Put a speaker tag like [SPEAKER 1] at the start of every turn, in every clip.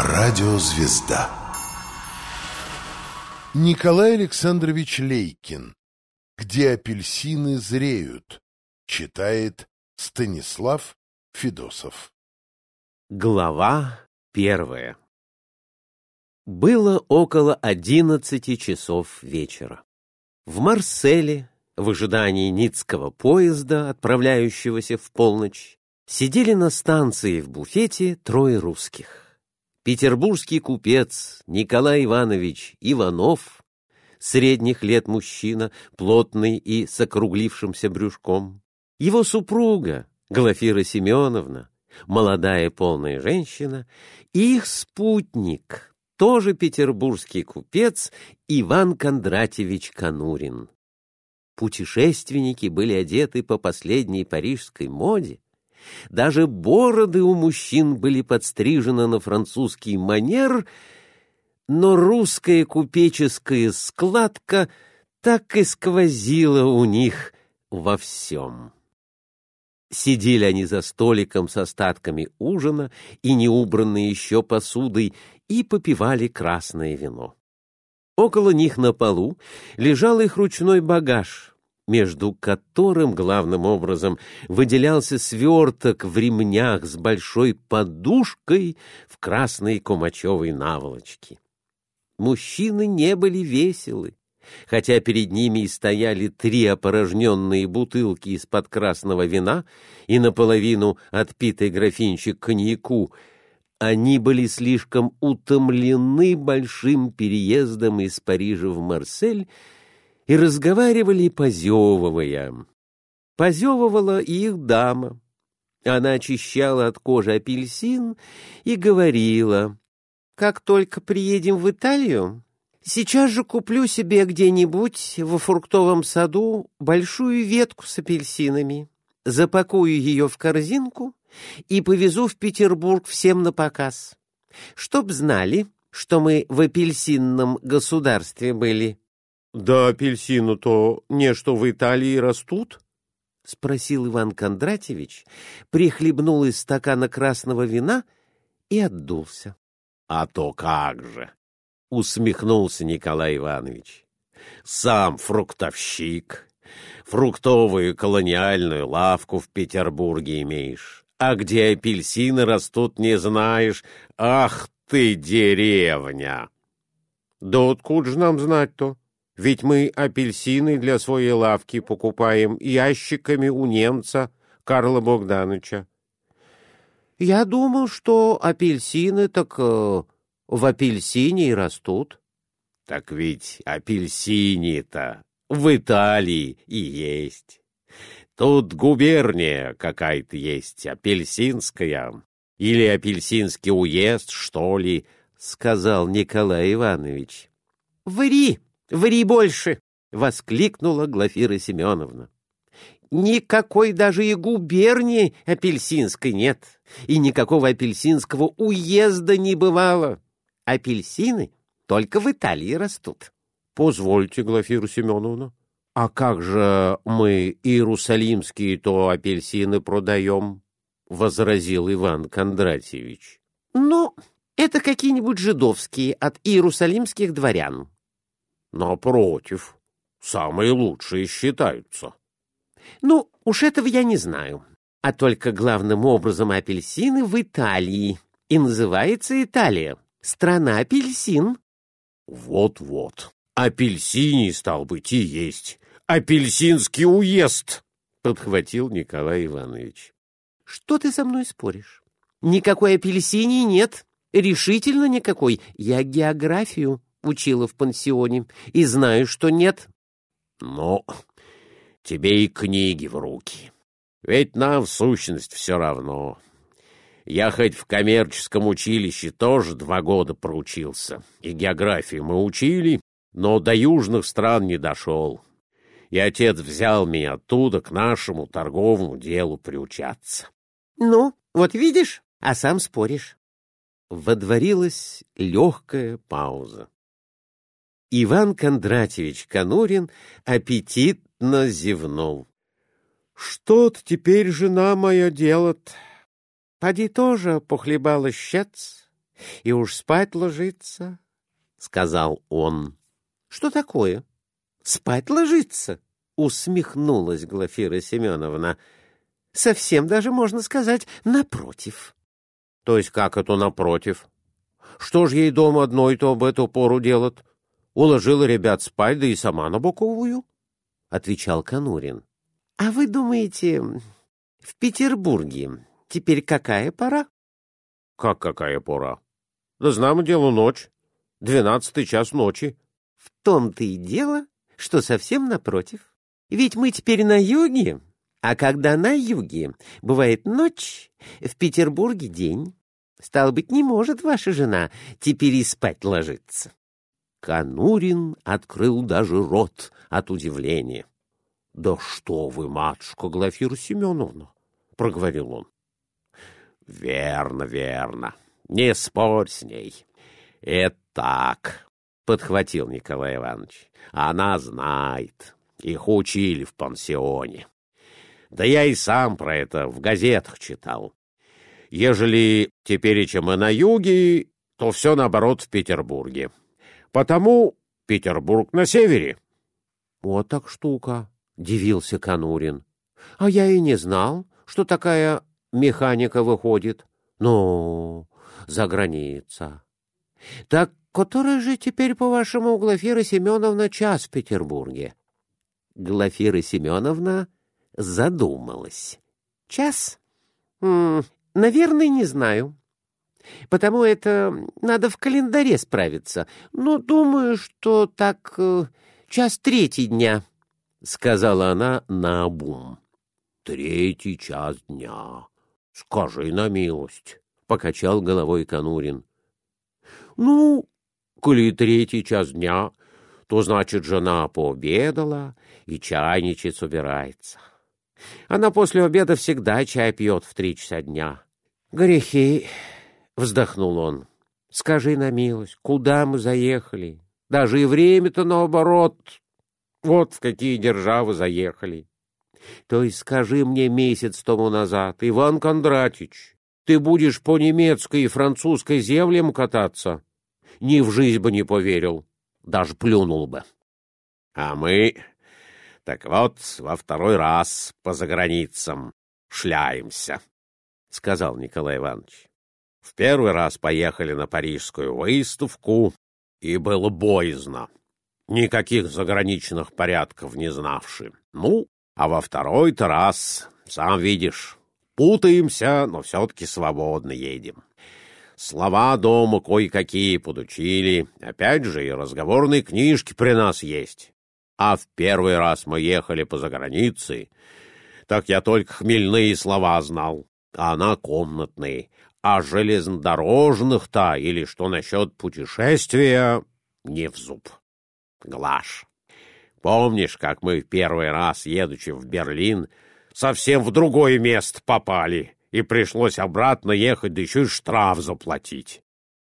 [SPEAKER 1] Радиозвезда. Николай Александрович Лейкин. «Где апельсины зреют» читает Станислав Федосов.
[SPEAKER 2] Глава первая. Было около одиннадцати часов вечера. В Марселе, в ожидании Ницкого поезда, отправляющегося в полночь, сидели на станции в буфете трое русских петербургский купец Николай Иванович Иванов, средних лет мужчина, плотный и с округлившимся брюшком, его супруга Глафира Семеновна, молодая полная женщина, и их спутник, тоже петербургский купец Иван Кондратьевич Конурин. Путешественники были одеты по последней парижской моде, даже бороды у мужчин были подстрижены на французский манер, но русская купеческая складка так и сквозила у них во всем. Сидели они за столиком с остатками ужина и неубранной еще посудой и попивали красное вино. Около них на полу лежал их ручной багаж, между которым главным образом выделялся сверток в ремнях с большой подушкой в красной кумачевой наволочке. Мужчины не были веселы, хотя перед ними и стояли три опорожненные бутылки из-под красного вина и наполовину отпитый графинчик коньяку, они были слишком утомлены большим переездом из Парижа в Марсель и разговаривали, позевывая. Позевывала и их дама. Она очищала от кожи апельсин и говорила, «Как только приедем в Италию, сейчас же куплю себе где-нибудь во фруктовом саду большую ветку с апельсинами, запакую ее в корзинку и повезу в Петербург всем на показ, чтоб знали, что мы в апельсинном государстве были».
[SPEAKER 3] Да апельсину-то не что в Италии растут?
[SPEAKER 2] — спросил Иван Кондратьевич, прихлебнул из стакана красного вина и отдулся.
[SPEAKER 3] — А то как же! — усмехнулся Николай Иванович. — Сам фруктовщик, фруктовую колониальную лавку в Петербурге имеешь, а где апельсины растут, не знаешь. Ах ты, деревня!
[SPEAKER 4] — Да откуда же нам знать-то? Ведь мы апельсины для своей лавки покупаем ящиками у немца Карла Богдановича.
[SPEAKER 2] Я думал, что апельсины так э, в апельсине и растут.
[SPEAKER 3] Так ведь апельсини-то в Италии и есть. Тут губерния какая-то есть, апельсинская. Или апельсинский уезд, что ли, — сказал Николай Иванович.
[SPEAKER 2] — Ври! Ври больше! — воскликнула Глафира Семеновна. Никакой даже и губернии апельсинской нет, и никакого апельсинского уезда не бывало. Апельсины только в Италии растут.
[SPEAKER 4] — Позвольте, Глафира Семеновна, а как же мы иерусалимские-то апельсины продаем? — возразил Иван Кондратьевич.
[SPEAKER 2] — Ну, это какие-нибудь жидовские от иерусалимских дворян.
[SPEAKER 3] Напротив, самые лучшие считаются.
[SPEAKER 2] Ну, уж этого я не знаю. А только главным образом апельсины в Италии. И называется Италия. Страна апельсин.
[SPEAKER 3] Вот-вот. Апельсиний, стал быть, и есть. Апельсинский уезд, — подхватил Николай Иванович.
[SPEAKER 2] Что ты со мной споришь? Никакой апельсинии нет. Решительно никакой. Я географию учила в пансионе, и знаю, что нет.
[SPEAKER 3] Но тебе и книги в руки. Ведь нам, в сущность, все равно. Я хоть в коммерческом училище тоже два года проучился, и географию мы учили, но до южных стран не дошел. И отец взял меня оттуда к нашему торговому делу приучаться.
[SPEAKER 2] — Ну, вот видишь, а сам споришь. Водворилась легкая пауза. Иван Кондратьевич Конурин аппетитно зевнул.
[SPEAKER 4] — Что-то теперь жена моя делает.
[SPEAKER 2] Поди тоже похлебала щец
[SPEAKER 5] и уж спать ложиться, — сказал он. — Что такое? Спать ложиться? — усмехнулась Глафира Семеновна. — Совсем даже, можно сказать, напротив.
[SPEAKER 4] — То есть как это напротив? Что ж ей дома одной-то об эту пору делать? Уложила ребят спать, да и сама на боковую, — отвечал Конурин.
[SPEAKER 5] — А вы думаете, в Петербурге теперь какая пора?
[SPEAKER 4] — Как какая пора? Да знамо дело ночь. Двенадцатый час ночи.
[SPEAKER 5] — В том-то и дело, что совсем напротив. Ведь мы теперь на юге, а когда на юге бывает ночь, в Петербурге день. Стало быть, не может ваша жена теперь и спать ложиться.
[SPEAKER 2] Конурин открыл даже рот от удивления. — Да что вы, матушка Глафира Семеновна! — проговорил он. — Верно, верно. Не спорь с ней. Это так, — подхватил Николай Иванович. — Она знает. Их учили в пансионе. Да я и сам про это в газетах читал. Ежели теперь чем мы на юге, то все наоборот в Петербурге. Потому Петербург на севере.
[SPEAKER 5] — Вот так штука, — дивился Конурин. — А я и не знал, что такая механика выходит. Ну, за граница. Так который же теперь, по-вашему, Глафира Семеновна час в Петербурге? Глафира Семеновна задумалась. Час? Наверное, не знаю. Потому это надо в календаре справиться. Но думаю, что так э, час третий дня, — сказала она наобум.
[SPEAKER 2] — Третий час дня. Скажи на милость, — покачал головой Конурин.
[SPEAKER 4] — Ну, коли третий час дня, то, значит, жена пообедала и чайничать собирается. Она после обеда всегда чай пьет в три часа дня.
[SPEAKER 5] — Грехи! Вздохнул он. Скажи на милость, куда мы заехали? Даже и время-то наоборот. Вот в какие державы заехали. То есть скажи мне месяц тому назад, Иван Кондратич, ты будешь по немецкой и французской землям кататься? Ни в жизнь бы не поверил, даже плюнул бы.
[SPEAKER 2] А мы, так вот, во второй раз по заграницам шляемся, — сказал Николай Иванович. В первый раз поехали на парижскую выставку, и было боязно. Никаких заграничных порядков не знавши. Ну, а во второй-то раз, сам видишь, путаемся, но все-таки свободно едем. Слова дома кое-какие подучили, опять же и разговорные книжки при нас есть. А в первый раз мы ехали по загранице, так я только хмельные слова знал, а она комнатные, а железнодорожных-то или что насчет путешествия не в зуб. Глаш, помнишь, как мы в первый раз, едучи в Берлин, совсем в другое место попали, и пришлось обратно ехать, да еще и штраф заплатить?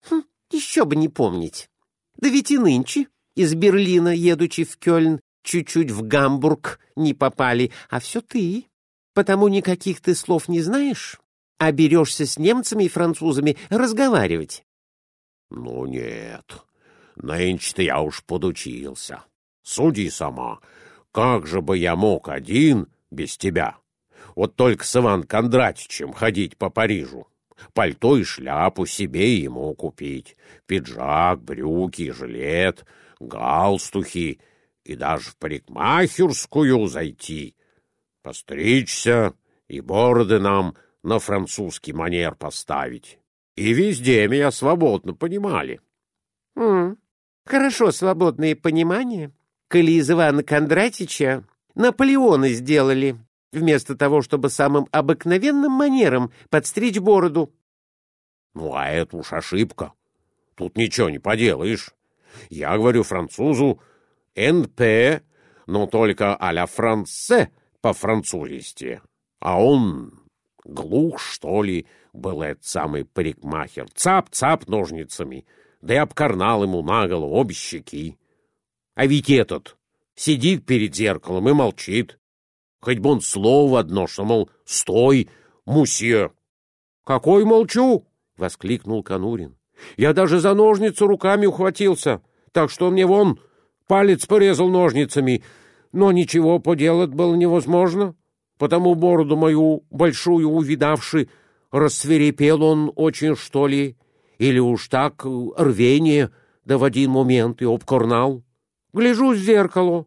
[SPEAKER 5] Хм, еще бы не помнить. Да ведь и нынче из Берлина, едучи в Кёльн, чуть-чуть в Гамбург не попали, а все ты. Потому никаких ты слов не знаешь, а берешься с немцами и французами разговаривать.
[SPEAKER 2] — Ну нет, нынче-то я уж подучился. Суди сама, как же бы я мог один без тебя? Вот только с Иван Кондратичем ходить по Парижу. Пальто и шляпу себе ему купить, пиджак, брюки, жилет, галстухи и даже в парикмахерскую зайти, постричься и бороды нам — на французский манер поставить. И везде меня свободно понимали.
[SPEAKER 5] Mm. Хорошо свободное понимание. Коли из Ивана Кондратича Наполеоны сделали, вместо того, чтобы самым обыкновенным манером подстричь бороду.
[SPEAKER 2] Ну, а это уж ошибка. Тут ничего не поделаешь. Я говорю французу «НП», но только а-ля франце по-французисти. А он Глух, что ли, был этот самый парикмахер. Цап-цап ножницами, да и обкарнал ему на голову обе щеки. А ведь этот сидит перед зеркалом и молчит. Хоть бы он слово одно, что, мол, стой, мусье. — Какой молчу? — воскликнул Конурин. Я даже за ножницу руками ухватился, так что мне вон палец порезал ножницами, но ничего поделать было невозможно, потому бороду мою большую увидавши, рассверепел он очень, что ли, или уж так рвение, да в один момент и обкорнал. Гляжу в зеркало,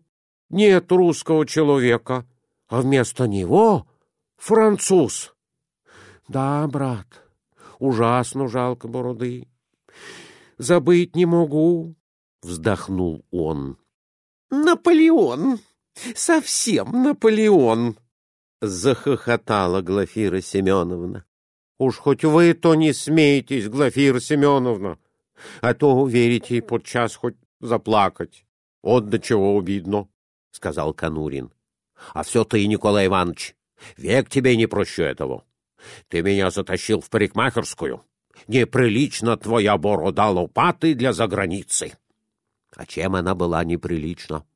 [SPEAKER 2] нет русского человека, а вместо него француз. Да, брат, ужасно жалко бороды. Забыть не могу, — вздохнул он.
[SPEAKER 5] Наполеон! Совсем Наполеон! — захохотала Глафира Семеновна.
[SPEAKER 2] — Уж хоть вы то не смеетесь, Глафира Семеновна, а то уверите подчас хоть заплакать. Вот до чего обидно, — сказал Конурин. — А все ты, Николай Иванович, век тебе не прощу этого. Ты меня затащил в парикмахерскую. Неприлично твоя борода лопаты для заграницы. А чем она была неприлична?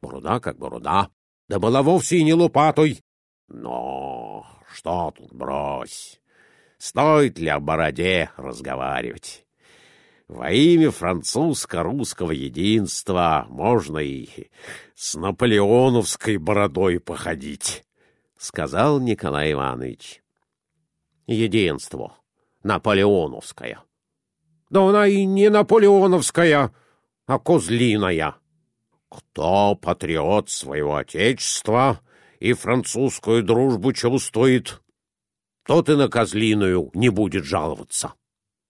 [SPEAKER 2] Борода как борода, да была вовсе и не лопатой. Но что тут брось? Стоит ли о бороде разговаривать? Во имя французско-русского единства можно и с наполеоновской бородой походить, — сказал Николай Иванович. Единство. Наполеоновская. Да она и не наполеоновская, а козлиная. Кто патриот своего отечества и французскую дружбу чувствует, тот и на козлиную не будет жаловаться.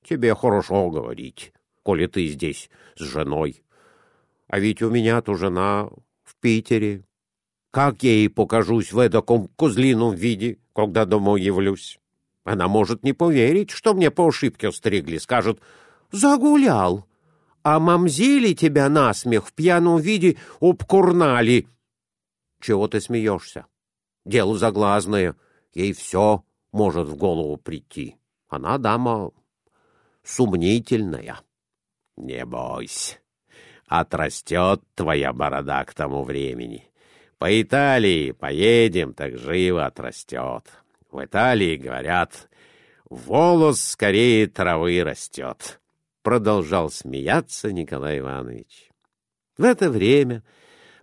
[SPEAKER 2] Тебе хорошо говорить, коли ты здесь с женой. А ведь у меня-то жена в Питере. Как я ей покажусь в таком козлином виде, когда домой явлюсь? Она может не поверить, что мне по ошибке стригли, скажет «Загулял, а мамзели тебя насмех в пьяном виде обкурнали». Чего ты смеешься? Дело заглазное, ей все может в голову прийти. Она дама сумнительная. Не бойся, отрастет твоя борода к тому времени. По Италии поедем, так живо отрастет. В Италии, говорят, волос скорее травы растет. Продолжал смеяться Николай Иванович. В это время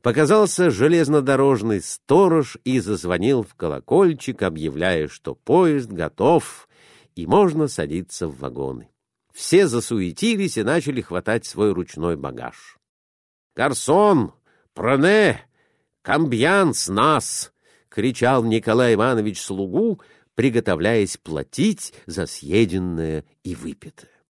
[SPEAKER 2] показался железнодорожный сторож и зазвонил в колокольчик, объявляя, что поезд готов и можно садиться в вагоны. Все засуетились и начали хватать свой ручной багаж. «Гарсон! Проне! Камбьянс нас!» — кричал Николай Иванович слугу, приготовляясь платить за съеденное и выпитое.